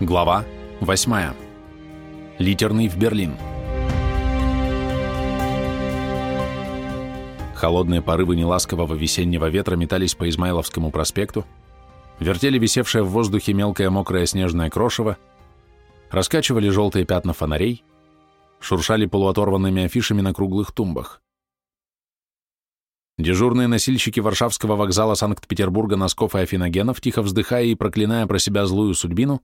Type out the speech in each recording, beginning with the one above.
Глава 8. Литерный в Берлин. Холодные порывы неласкового весеннего ветра метались по Измайловскому проспекту, вертели висевшее в воздухе мелкое мокрое снежное крошево, раскачивали желтые пятна фонарей, шуршали полуоторванными афишами на круглых тумбах. Дежурные носильщики Варшавского вокзала Санкт-Петербурга Носков и Афиногенов, тихо вздыхая и проклиная про себя злую судьбину,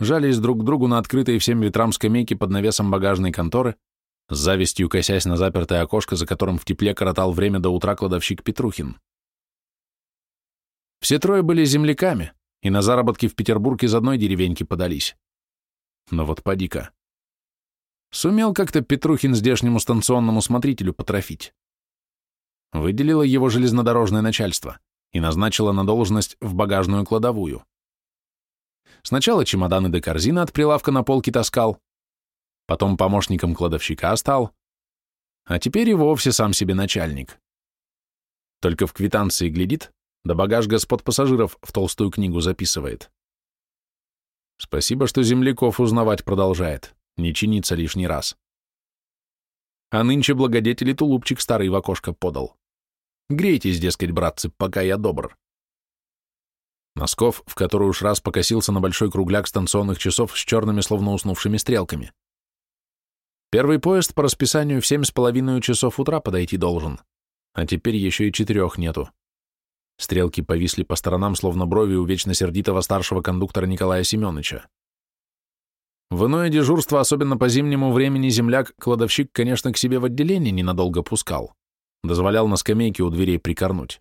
жались друг к другу на открытой всем ветрам скамейки под навесом багажной конторы, с завистью косясь на запертое окошко, за которым в тепле коротал время до утра кладовщик Петрухин. Все трое были земляками, и на заработки в Петербург из одной деревеньки подались. Но вот поди-ка. Сумел как-то Петрухин здешнему станционному смотрителю потрофить. Выделило его железнодорожное начальство и назначило на должность в багажную кладовую. Сначала чемоданы до корзины от прилавка на полке таскал, потом помощником кладовщика стал, а теперь и вовсе сам себе начальник. Только в квитанции глядит, да багаж господ пассажиров в толстую книгу записывает. Спасибо, что земляков узнавать продолжает, не чинится лишний раз. А нынче благодетели тулупчик старый в окошко подал. Грейтесь, дескать, братцы, пока я добр. Носков, в который уж раз покосился на большой кругляк станционных часов с черными, словно уснувшими стрелками. Первый поезд по расписанию в семь с половиной часов утра подойти должен, а теперь еще и четырех нету. Стрелки повисли по сторонам, словно брови у вечно сердитого старшего кондуктора Николая Семеновича. В иное дежурство, особенно по зимнему времени, земляк, кладовщик, конечно, к себе в отделение ненадолго пускал. Дозволял на скамейке у дверей прикорнуть.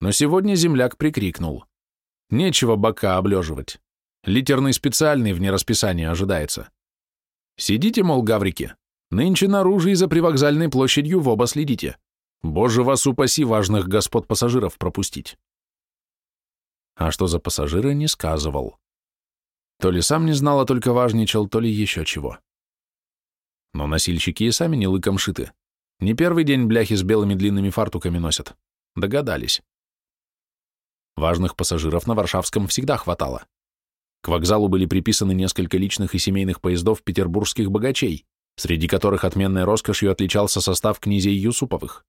Но сегодня земляк прикрикнул. Нечего бока облеживать. Литерный специальный вне расписания ожидается. Сидите, мол, гаврики, нынче наружу и за привокзальной площадью в оба следите. Боже вас упаси важных господ пассажиров пропустить. А что за пассажиры, не сказывал. То ли сам не знал, а только важничал, то ли еще чего. Но носильщики и сами не лыком шиты. Не первый день бляхи с белыми длинными фартуками носят. Догадались. Важных пассажиров на Варшавском всегда хватало. К вокзалу были приписаны несколько личных и семейных поездов петербургских богачей, среди которых отменной роскошью отличался состав князей Юсуповых.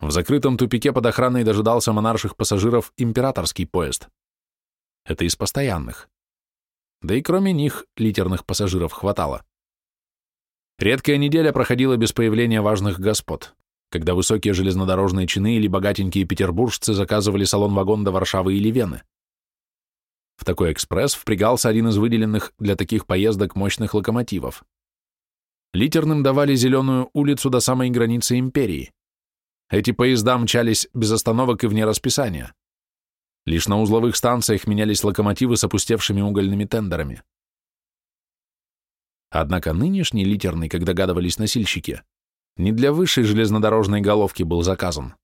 В закрытом тупике под охраной дожидался монарших пассажиров императорский поезд. Это из постоянных. Да и кроме них литерных пассажиров хватало. Редкая неделя проходила без появления важных господ когда высокие железнодорожные чины или богатенькие петербуржцы заказывали салон-вагон до Варшавы или Вены. В такой экспресс впрягался один из выделенных для таких поездок мощных локомотивов. Литерным давали зеленую улицу до самой границы империи. Эти поезда мчались без остановок и вне расписания. Лишь на узловых станциях менялись локомотивы с опустевшими угольными тендерами. Однако нынешний литерный, как догадывались носильщики, не для высшей железнодорожной головки был заказан.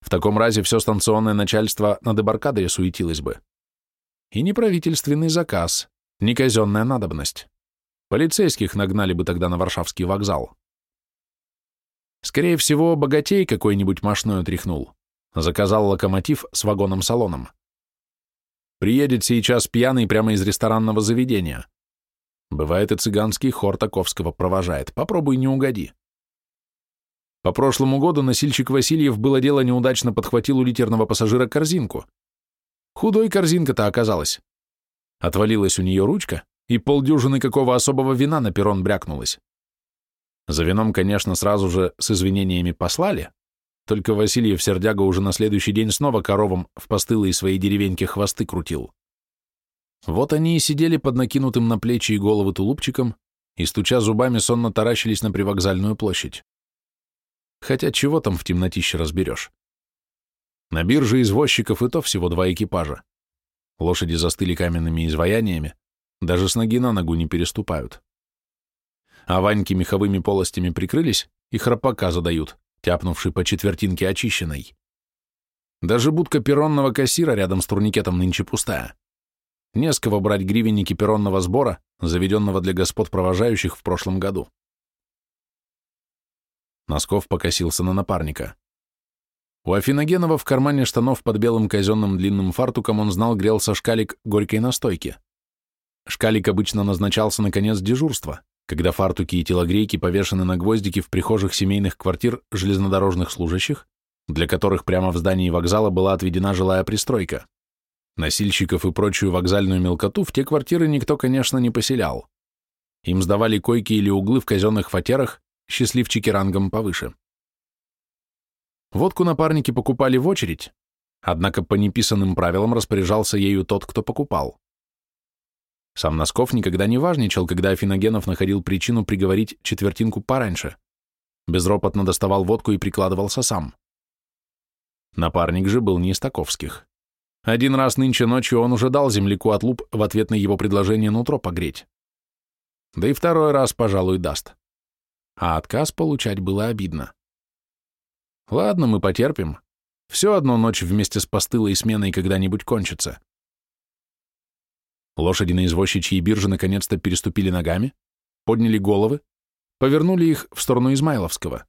В таком разе все станционное начальство на дебаркадере суетилось бы. И не правительственный заказ, не казенная надобность. Полицейских нагнали бы тогда на Варшавский вокзал. Скорее всего, богатей какой-нибудь мошной тряхнул. Заказал локомотив с вагоном-салоном. Приедет сейчас пьяный прямо из ресторанного заведения. Бывает и цыганский хор Таковского провожает. Попробуй не угоди. По прошлому году носильщик Васильев было дело неудачно подхватил у литерного пассажира корзинку. Худой корзинка-то оказалась. Отвалилась у нее ручка, и полдюжины какого особого вина на перрон брякнулось. За вином, конечно, сразу же с извинениями послали, только Васильев сердяга уже на следующий день снова коровам в постылые своей деревеньки хвосты крутил. Вот они и сидели под накинутым на плечи и головы тулупчиком и, стуча зубами, сонно таращились на привокзальную площадь. Хотя чего там в темнотище разберешь? На бирже извозчиков и то всего два экипажа. Лошади застыли каменными изваяниями, даже с ноги на ногу не переступают. А ваньки меховыми полостями прикрылись и храпака задают, тяпнувший по четвертинке очищенной. Даже будка перронного кассира рядом с турникетом нынче пустая. Не брать гривенники перронного сбора, заведенного для господ провожающих в прошлом году. Носков покосился на напарника. У Афиногенова в кармане штанов под белым казенным длинным фартуком он знал грелся шкалик горькой настойки, Шкалик обычно назначался на конец дежурства, когда фартуки и телогрейки повешены на гвоздики в прихожих семейных квартир железнодорожных служащих, для которых прямо в здании вокзала была отведена жилая пристройка. Носильщиков и прочую вокзальную мелкоту в те квартиры никто, конечно, не поселял. Им сдавали койки или углы в казенных фатерах, счастливчики рангом повыше. Водку напарники покупали в очередь, однако по неписанным правилам распоряжался ею тот, кто покупал. Сам Носков никогда не важничал, когда Афиногенов находил причину приговорить четвертинку пораньше. Безропотно доставал водку и прикладывался сам. Напарник же был не из таковских. Один раз нынче ночью он уже дал земляку отлуп в ответ на его предложение нутро погреть. Да и второй раз, пожалуй, даст. А отказ получать было обидно. Ладно, мы потерпим. Все одно ночь вместе с постылой сменой когда-нибудь кончится. Лошади на извозчичьей бирже наконец-то переступили ногами, подняли головы, повернули их в сторону Измайловского.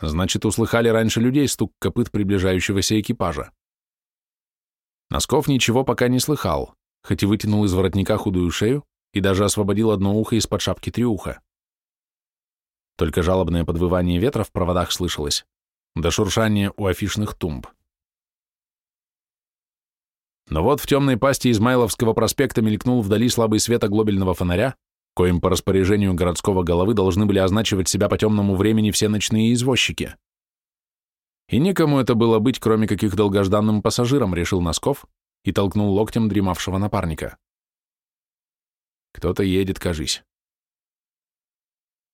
Значит, услыхали раньше людей стук копыт приближающегося экипажа. Носков ничего пока не слыхал, хоть и вытянул из воротника худую шею и даже освободил одно ухо из-под шапки триуха. Только жалобное подвывание ветра в проводах слышалось, до шуршания у афишных тумб. Но вот в темной пасти Измайловского проспекта мелькнул вдали слабый свет глобельного фонаря, коим по распоряжению городского головы должны были означивать себя по темному времени все ночные извозчики. И никому это было быть, кроме каких долгожданным пассажирам, решил Носков и толкнул локтем дремавшего напарника. Кто-то едет, кажись.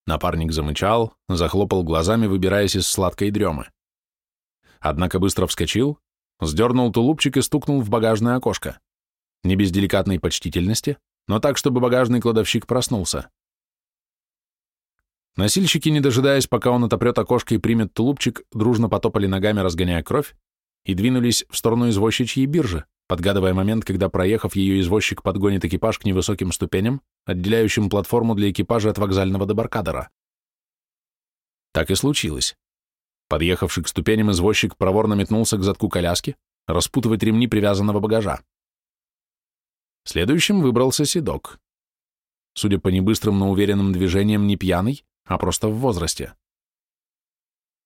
Напарник замычал, захлопал глазами, выбираясь из сладкой дремы. Однако быстро вскочил, Сдернул тулупчик и стукнул в багажное окошко. Не без деликатной почтительности, но так, чтобы багажный кладовщик проснулся. Носильщики, не дожидаясь, пока он отопрет окошко и примет тулупчик, дружно потопали ногами, разгоняя кровь, и двинулись в сторону извозчичьей биржи, подгадывая момент, когда, проехав ее, извозчик подгонит экипаж к невысоким ступеням, отделяющим платформу для экипажа от вокзального дебаркадера. Так и случилось. Подъехавший к ступеням извозчик проворно метнулся к задку коляски, распутывать ремни привязанного багажа. Следующим выбрался седок. Судя по небыстрым, но уверенным движениям, не пьяный, а просто в возрасте.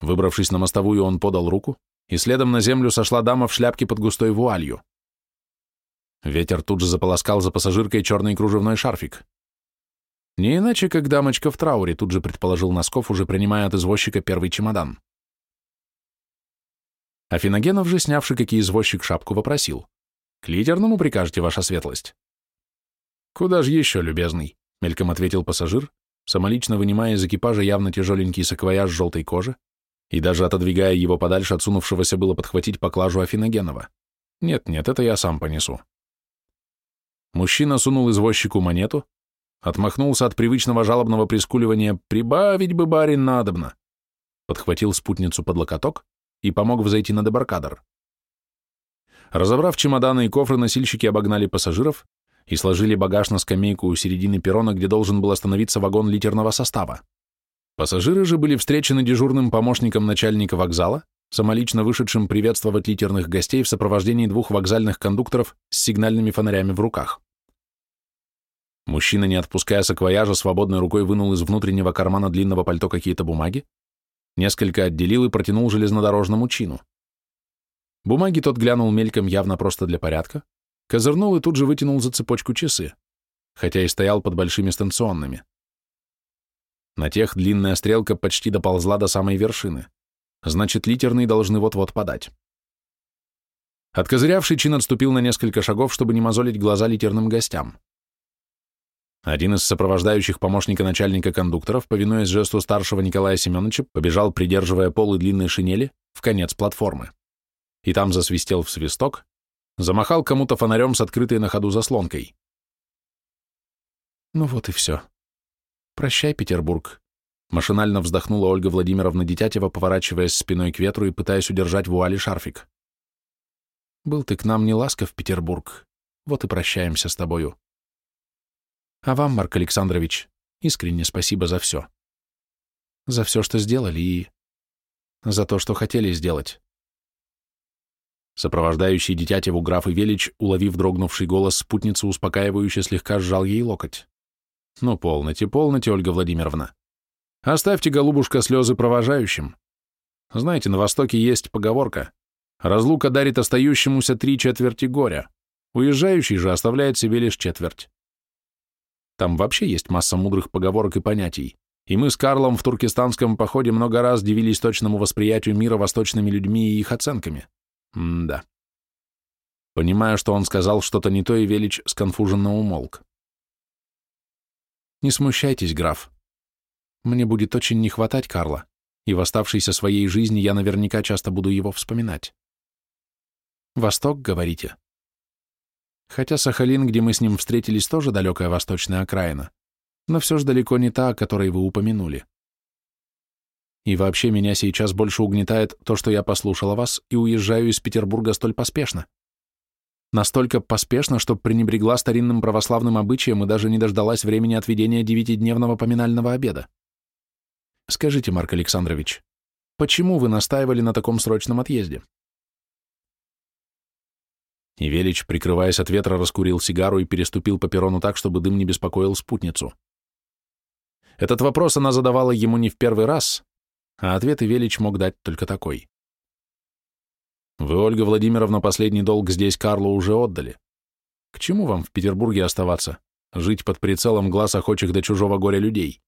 Выбравшись на мостовую, он подал руку, и следом на землю сошла дама в шляпке под густой вуалью. Ветер тут же заполоскал за пассажиркой черный кружевной шарфик. Не иначе, как дамочка в трауре, тут же предположил Носков, уже принимая от извозчика первый чемодан. Афиногенов же, снявший какие извозчик шапку, вопросил. «К литерному прикажете, ваша светлость?» «Куда же еще, любезный?» — мельком ответил пассажир, самолично вынимая из экипажа явно тяжеленький саквояж желтой кожи и даже отодвигая его подальше отсунувшегося было подхватить поклажу Афиногенова. «Нет-нет, это я сам понесу». Мужчина сунул извозчику монету, отмахнулся от привычного жалобного прискуливания «прибавить бы, барин, надобно», подхватил спутницу под локоток и помог взойти на дебаркадер. Разобрав чемоданы и кофры, носильщики обогнали пассажиров и сложили багаж на скамейку у середины перрона, где должен был остановиться вагон литерного состава. Пассажиры же были встречены дежурным помощником начальника вокзала, самолично вышедшим приветствовать литерных гостей в сопровождении двух вокзальных кондукторов с сигнальными фонарями в руках. Мужчина, не отпуская саквояжа, свободной рукой вынул из внутреннего кармана длинного пальто какие-то бумаги, Несколько отделил и протянул железнодорожному чину. Бумаги тот глянул мельком явно просто для порядка, козырнул и тут же вытянул за цепочку часы, хотя и стоял под большими станционными. На тех длинная стрелка почти доползла до самой вершины. Значит, литерные должны вот-вот подать. Откозырявший чин отступил на несколько шагов, чтобы не мозолить глаза литерным гостям. Один из сопровождающих помощника начальника кондукторов, повинуясь жесту старшего Николая Семеновича, побежал, придерживая полы длинной шинели, в конец платформы. И там засвистел в свисток, замахал кому-то фонарем с открытой на ходу заслонкой. Ну вот и все. Прощай, Петербург. Машинально вздохнула Ольга Владимировна Дитятева, поворачиваясь спиной к ветру и пытаясь удержать вуали шарфик. Был ты к нам не ласков, Петербург. Вот и прощаемся с тобою. А вам, Марк Александрович, искренне спасибо за все. За все, что сделали, и за то, что хотели сделать. Сопровождающий дитятеву граф и Велич, уловив дрогнувший голос спутницы, успокаивающе слегка сжал ей локоть. «Ну, полноте, полноте, Ольга Владимировна. Оставьте, голубушка, слезы провожающим. Знаете, на Востоке есть поговорка. Разлука дарит остающемуся три четверти горя. Уезжающий же оставляет себе лишь четверть. Там вообще есть масса мудрых поговорок и понятий, и мы с Карлом в туркестанском походе много раз дивились точному восприятию мира восточными людьми и их оценками. М-да. Понимая, что он сказал что-то не то, и Велич сконфуженно умолк. «Не смущайтесь, граф. Мне будет очень не хватать Карла, и в оставшейся своей жизни я наверняка часто буду его вспоминать. Восток, говорите?» Хотя Сахалин, где мы с ним встретились, тоже далекая восточная окраина, но все же далеко не та, о которой вы упомянули. И вообще меня сейчас больше угнетает то, что я послушала вас и уезжаю из Петербурга столь поспешно. Настолько поспешно, что пренебрегла старинным православным обычаем и даже не дождалась времени отведения девятидневного поминального обеда. Скажите, Марк Александрович, почему вы настаивали на таком срочном отъезде? И Велич, прикрываясь от ветра, раскурил сигару и переступил по перрону так, чтобы дым не беспокоил спутницу. Этот вопрос она задавала ему не в первый раз, а ответ Велич мог дать только такой. «Вы, Ольга Владимировна, последний долг здесь Карлу уже отдали. К чему вам в Петербурге оставаться, жить под прицелом глаз охочих до чужого горя людей?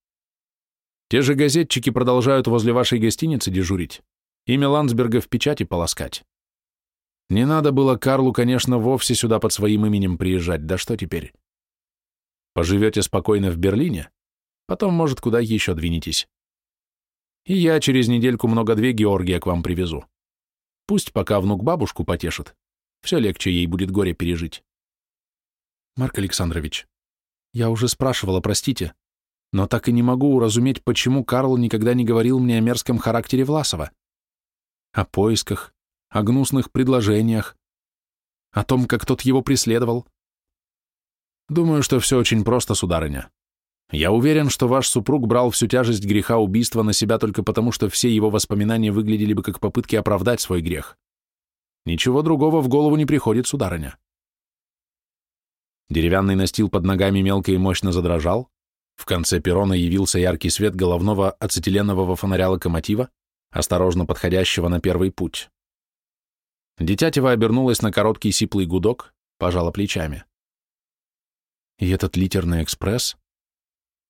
Те же газетчики продолжают возле вашей гостиницы дежурить, имя Ландсберга в печати полоскать. Не надо было Карлу, конечно, вовсе сюда под своим именем приезжать, да что теперь? Поживете спокойно в Берлине, потом, может, куда еще двинетесь. И я через недельку много-две Георгия к вам привезу. Пусть пока внук бабушку потешит, все легче ей будет горе пережить. Марк Александрович, я уже спрашивала, простите, но так и не могу уразуметь, почему Карл никогда не говорил мне о мерзком характере Власова. О поисках, о гнусных предложениях, о том, как тот его преследовал. Думаю, что все очень просто, сударыня. Я уверен, что ваш супруг брал всю тяжесть греха убийства на себя только потому, что все его воспоминания выглядели бы как попытки оправдать свой грех. Ничего другого в голову не приходит, сударыня. Деревянный настил под ногами мелко и мощно задрожал, в конце перрона явился яркий свет головного ацетиленового фонаря локомотива, осторожно подходящего на первый путь. Дитятева обернулась на короткий сиплый гудок, пожала плечами. И этот литерный экспресс?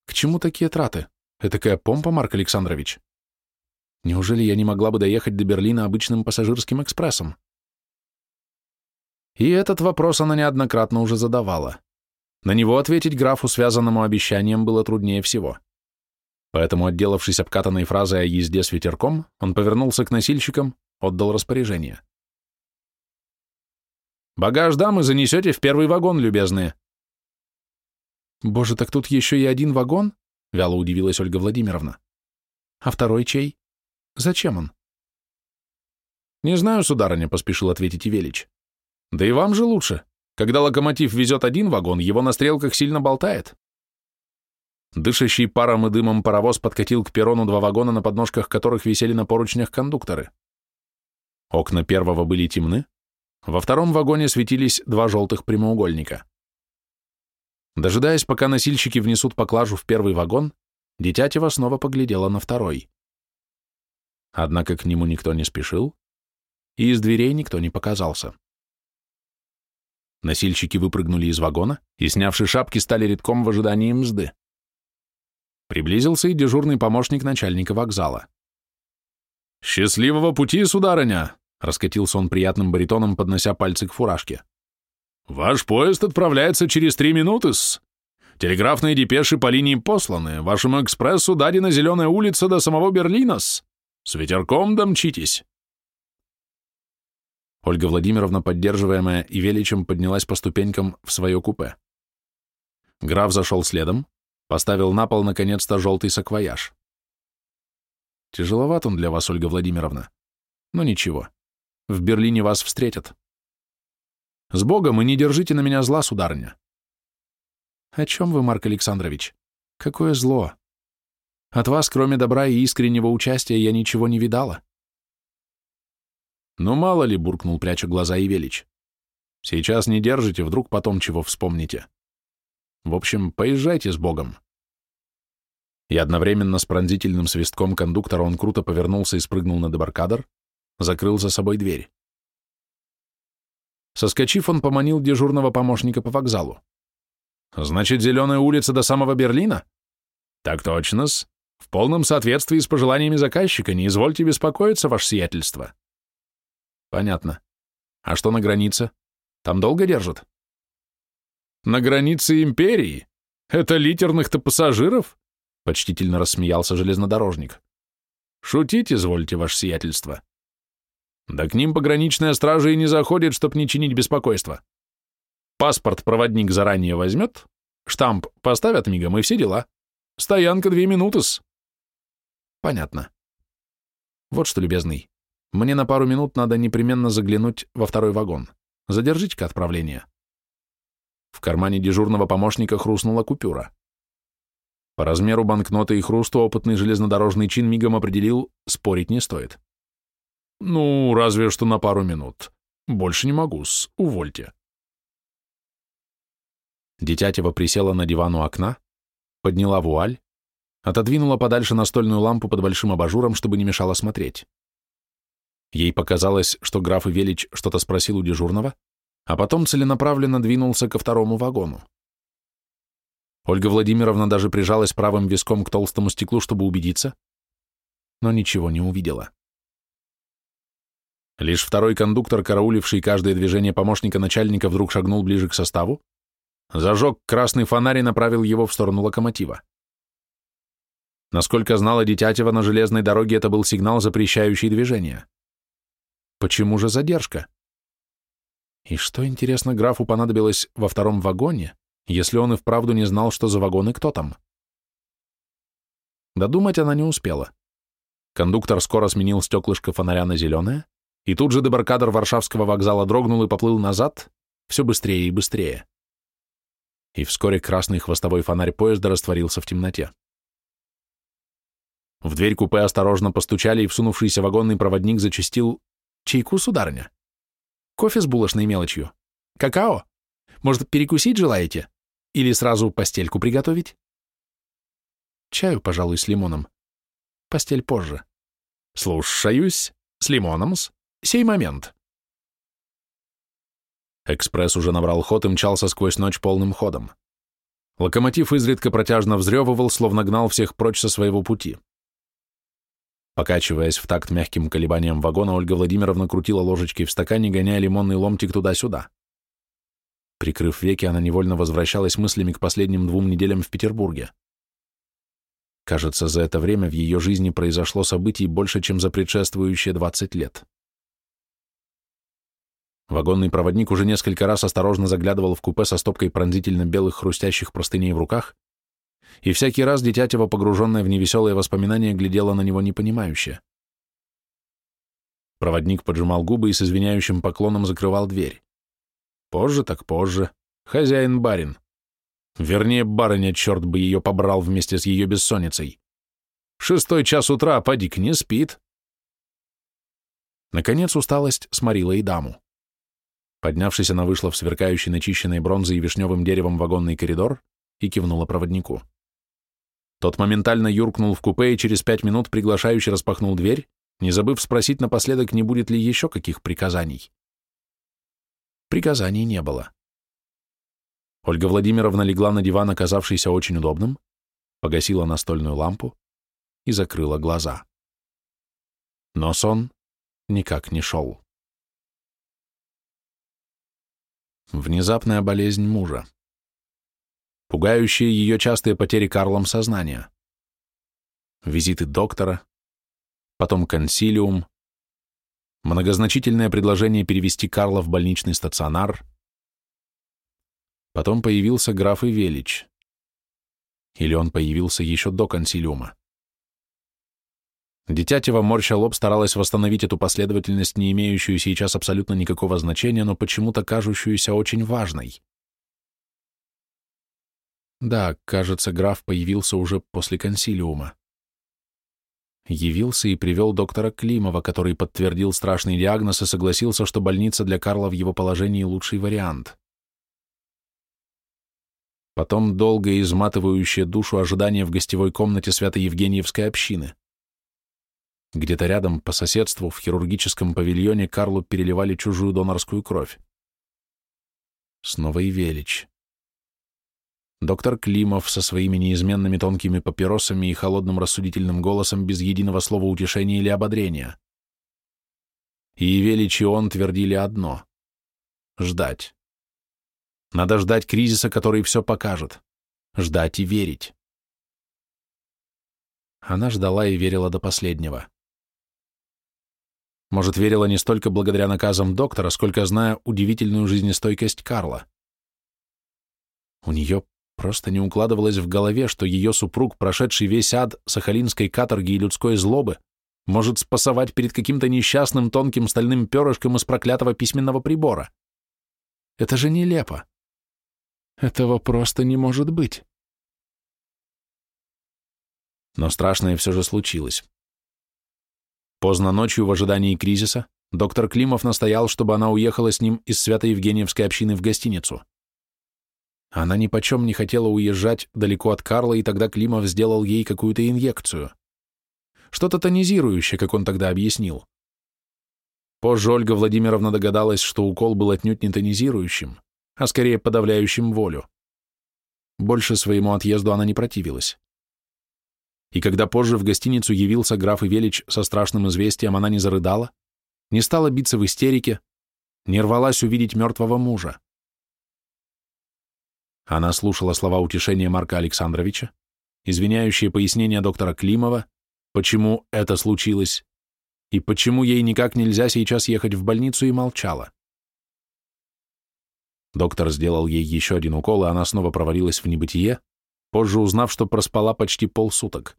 К чему такие траты? Этакая помпа, Марк Александрович? Неужели я не могла бы доехать до Берлина обычным пассажирским экспрессом? И этот вопрос она неоднократно уже задавала. На него ответить графу, связанному обещанием, было труднее всего. Поэтому, отделавшись обкатанной фразой о езде с ветерком, он повернулся к носильщикам, отдал распоряжение. Багаж дамы занесете в первый вагон, любезные. Боже, так тут еще и один вагон? Вяло удивилась Ольга Владимировна. А второй чей? Зачем он? Не знаю, сударыня, поспешил ответить Ивелич. Да и вам же лучше. Когда локомотив везет один вагон, его на стрелках сильно болтает. Дышащий паром и дымом паровоз подкатил к перрону два вагона, на подножках которых висели на поручнях кондукторы. Окна первого были темны, во втором вагоне светились два желтых прямоугольника. Дожидаясь, пока носильщики внесут поклажу в первый вагон, Дитятева снова поглядела на второй. Однако к нему никто не спешил, и из дверей никто не показался. Носильщики выпрыгнули из вагона и, снявши шапки, стали редком в ожидании мзды. Приблизился и дежурный помощник начальника вокзала. «Счастливого пути, сударыня!» Раскатился он приятным баритоном, поднося пальцы к фуражке. «Ваш поезд отправляется через три минуты-с. Телеграфные депеши по линии посланы. Вашему экспрессу дадена зеленая улица до самого Берлина-с. С ветерком домчитесь». Ольга Владимировна, поддерживаемая и Величем, поднялась по ступенькам в свое купе. Граф зашел следом, поставил на пол, наконец-то, желтый саквояж. Тяжеловат он для вас, Ольга Владимировна. Но ничего. В Берлине вас встретят. С Богом и не держите на меня зла, сударыня. О чем вы, Марк Александрович? Какое зло? От вас, кроме добра и искреннего участия, я ничего не видала. «Ну, мало ли», — буркнул, пряча глаза и велич. «Сейчас не держите, вдруг потом чего вспомните. В общем, поезжайте с Богом». И одновременно с пронзительным свистком кондуктора он круто повернулся и спрыгнул на дебаркадер, закрыл за собой дверь. Соскочив, он поманил дежурного помощника по вокзалу. «Значит, Зеленая улица до самого Берлина?» «Так точно-с. В полном соответствии с пожеланиями заказчика. Не извольте беспокоиться, ваше сиятельство». «Понятно. А что на границе? Там долго держат?» «На границе империи? Это литерных-то пассажиров?» Почтительно рассмеялся железнодорожник. «Шутить извольте, ваше сиятельство». Да к ним пограничная стража и не заходит, чтоб не чинить беспокойство. Паспорт проводник заранее возьмет, штамп поставят мигом и все дела. Стоянка две минуты-с. Понятно. Вот что, любезный, мне на пару минут надо непременно заглянуть во второй вагон. Задержите-ка отправление. В кармане дежурного помощника хрустнула купюра. По размеру банкноты и хрусту опытный железнодорожный чин мигом определил, спорить не стоит. Ну, разве что на пару минут. Больше не могу-с, увольте. Дитятева присела на диван у окна, подняла вуаль, отодвинула подальше настольную лампу под большим абажуром, чтобы не мешало смотреть. Ей показалось, что граф Велич что-то спросил у дежурного, а потом целенаправленно двинулся ко второму вагону. Ольга Владимировна даже прижалась правым виском к толстому стеклу, чтобы убедиться, но ничего не увидела. Лишь второй кондуктор, карауливший каждое движение помощника начальника, вдруг шагнул ближе к составу, зажег красный фонарь и направил его в сторону локомотива. Насколько знала Дитятева, на железной дороге это был сигнал, запрещающий движение. Почему же задержка? И что, интересно, графу понадобилось во втором вагоне, если он и вправду не знал, что за вагон и кто там? Додумать она не успела. Кондуктор скоро сменил стеклышко фонаря на зеленое, и тут же дебаркадер Варшавского вокзала дрогнул и поплыл назад, все быстрее и быстрее. И вскоре красный хвостовой фонарь поезда растворился в темноте. В дверь купе осторожно постучали, и всунувшийся вагонный проводник зачастил «Чайку, сударыня? Кофе с булочной мелочью? Какао? Может, перекусить желаете? Или сразу постельку приготовить?» «Чаю, пожалуй, с лимоном. Постель позже». «Слушаюсь. С лимоном-с?» Сей момент. Экспресс уже набрал ход и мчался сквозь ночь полным ходом. Локомотив изредка протяжно взрёвывал, словно гнал всех прочь со своего пути. Покачиваясь в такт мягким колебанием вагона, Ольга Владимировна крутила ложечкой в стакане, гоняя лимонный ломтик туда-сюда. Прикрыв веки, она невольно возвращалась мыслями к последним двум неделям в Петербурге. Кажется, за это время в ее жизни произошло событий больше, чем за предшествующие 20 лет. Вагонный проводник уже несколько раз осторожно заглядывал в купе со стопкой пронзительно белых хрустящих простыней в руках, и всякий раз Дитятева, погруженная в невеселые воспоминания, глядела на него непонимающе. Проводник поджимал губы и с извиняющим поклоном закрывал дверь. Позже так позже. Хозяин-барин. Вернее, барыня, черт бы ее побрал вместе с ее бессонницей. Шестой час утра, подик не спит. Наконец усталость сморила и даму. Поднявшись, она вышла в сверкающий начищенной бронзой и вишневым деревом вагонный коридор и кивнула проводнику. Тот моментально юркнул в купе и через пять минут приглашающе распахнул дверь, не забыв спросить напоследок, не будет ли еще каких приказаний. Приказаний не было. Ольга Владимировна легла на диван, оказавшийся очень удобным, погасила настольную лампу и закрыла глаза. Но сон никак не шел. Внезапная болезнь мужа. Пугающие ее частые потери Карлом сознания. Визиты доктора, потом консилиум, многозначительное предложение перевести Карла в больничный стационар. Потом появился граф Ивелич. Или он появился еще до консилиума. Дитятева, морща лоб, старалась восстановить эту последовательность, не имеющую сейчас абсолютно никакого значения, но почему-то кажущуюся очень важной. Да, кажется, граф появился уже после консилиума. явился и привел доктора Климова, который подтвердил страшный диагноз и согласился, что больница для Карла в его положении лучший вариант. Потом долгое изматывающее душу ожидание в гостевой комнате Свято-Евгеньевской общины. Где-то рядом, по соседству, в хирургическом павильоне Карлу переливали чужую донорскую кровь. Снова и Велич. Доктор Климов со своими неизменными тонкими папиросами и холодным рассудительным голосом без единого слова утешения или ободрения. И Велич и он твердили одно — ждать. Надо ждать кризиса, который все покажет. Ждать и верить. Она ждала и верила до последнего. Может, верила не столько благодаря наказам доктора, сколько зная удивительную жизнестойкость Карла. У нее просто не укладывалось в голове, что ее супруг, прошедший весь ад сахалинской каторги и людской злобы, может спасовать перед каким-то несчастным тонким стальным перышком из проклятого письменного прибора. Это же нелепо. Этого просто не может быть. Но страшное все же случилось. Поздно ночью, в ожидании кризиса, доктор Климов настоял, чтобы она уехала с ним из Свято-Евгеньевской общины в гостиницу. Она ни почем не хотела уезжать далеко от Карла, и тогда Климов сделал ей какую-то инъекцию. Что-то тонизирующее, как он тогда объяснил. Позже Ольга Владимировна догадалась, что укол был отнюдь не тонизирующим, а скорее подавляющим волю. Больше своему отъезду она не противилась. И когда позже в гостиницу явился граф Ивелич со страшным известием, она не зарыдала, не стала биться в истерике, не рвалась увидеть мертвого мужа. Она слушала слова утешения Марка Александровича, извиняющие пояснения доктора Климова, почему это случилось, и почему ей никак нельзя сейчас ехать в больницу, и молчала. Доктор сделал ей еще один укол, и она снова провалилась в небытие, позже узнав, что проспала почти полсуток.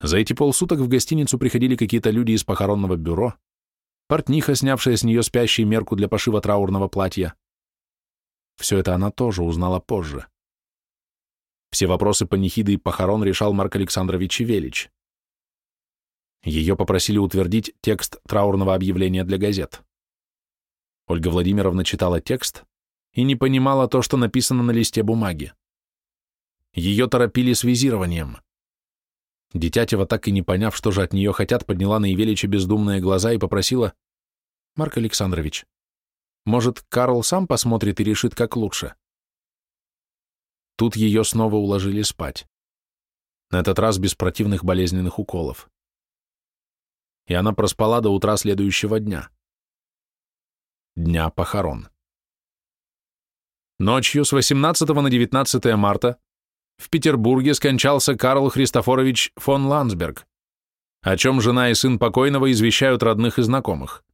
За эти полсуток в гостиницу приходили какие-то люди из похоронного бюро, портниха, снявшая с нее спящий мерку для пошива траурного платья. Все это она тоже узнала позже. Все вопросы панихиды и похорон решал Марк Александрович Велич. Ее попросили утвердить текст траурного объявления для газет. Ольга Владимировна читала текст и не понимала то, что написано на листе бумаги. Ее торопили с визированием. Дитятева, так и не поняв, что же от нее хотят, подняла на Ивелича бездумные глаза и попросила, «Марк Александрович, может, Карл сам посмотрит и решит, как лучше?» Тут ее снова уложили спать. На этот раз без противных болезненных уколов. И она проспала до утра следующего дня. Дня похорон. Ночью с 18 на 19 марта в Петербурге скончался Карл Христофорович фон Ландсберг, о чем жена и сын покойного извещают родных и знакомых.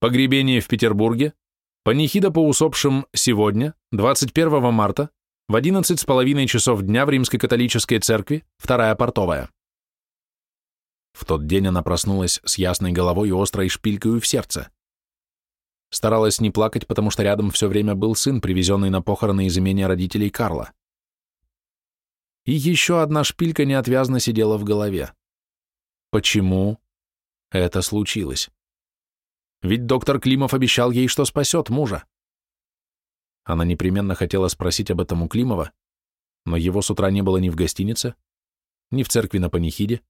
Погребение в Петербурге, панихида по усопшим сегодня, 21 марта, в 11 с половиной часов дня в Римской католической церкви, вторая портовая. В тот день она проснулась с ясной головой и острой шпилькой в сердце. Старалась не плакать, потому что рядом все время был сын, привезенный на похороны из имения родителей Карла. И еще одна шпилька неотвязно сидела в голове. Почему это случилось? Ведь доктор Климов обещал ей, что спасет мужа. Она непременно хотела спросить об этом у Климова, но его с утра не было ни в гостинице, ни в церкви на панихиде,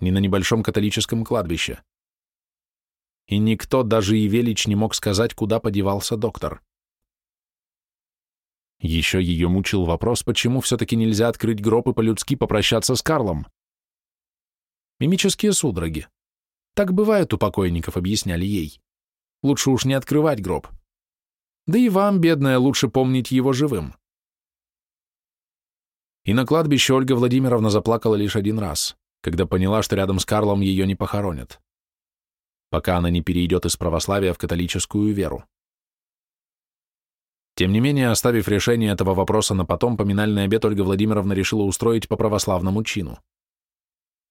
ни на небольшом католическом кладбище. И никто, даже и Велич, не мог сказать, куда подевался доктор. Еще ее мучил вопрос, почему все-таки нельзя открыть гроб и по-людски попрощаться с Карлом. Мимические судороги. Так бывает у покойников, объясняли ей. Лучше уж не открывать гроб. Да и вам, бедная, лучше помнить его живым. И на кладбище Ольга Владимировна заплакала лишь один раз, когда поняла, что рядом с Карлом ее не похоронят, пока она не перейдет из православия в католическую веру. Тем не менее, оставив решение этого вопроса на потом, поминальный обед Ольга Владимировна решила устроить по православному чину.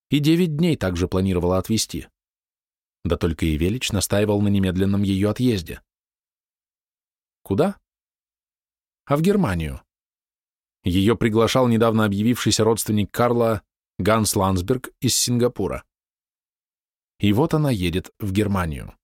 И девять дней также планировала отвезти. Да только и Велич настаивал на немедленном ее отъезде. Куда? А в Германию. Ее приглашал недавно объявившийся родственник Карла, Ганс Ландсберг из Сингапура. И вот она едет в Германию.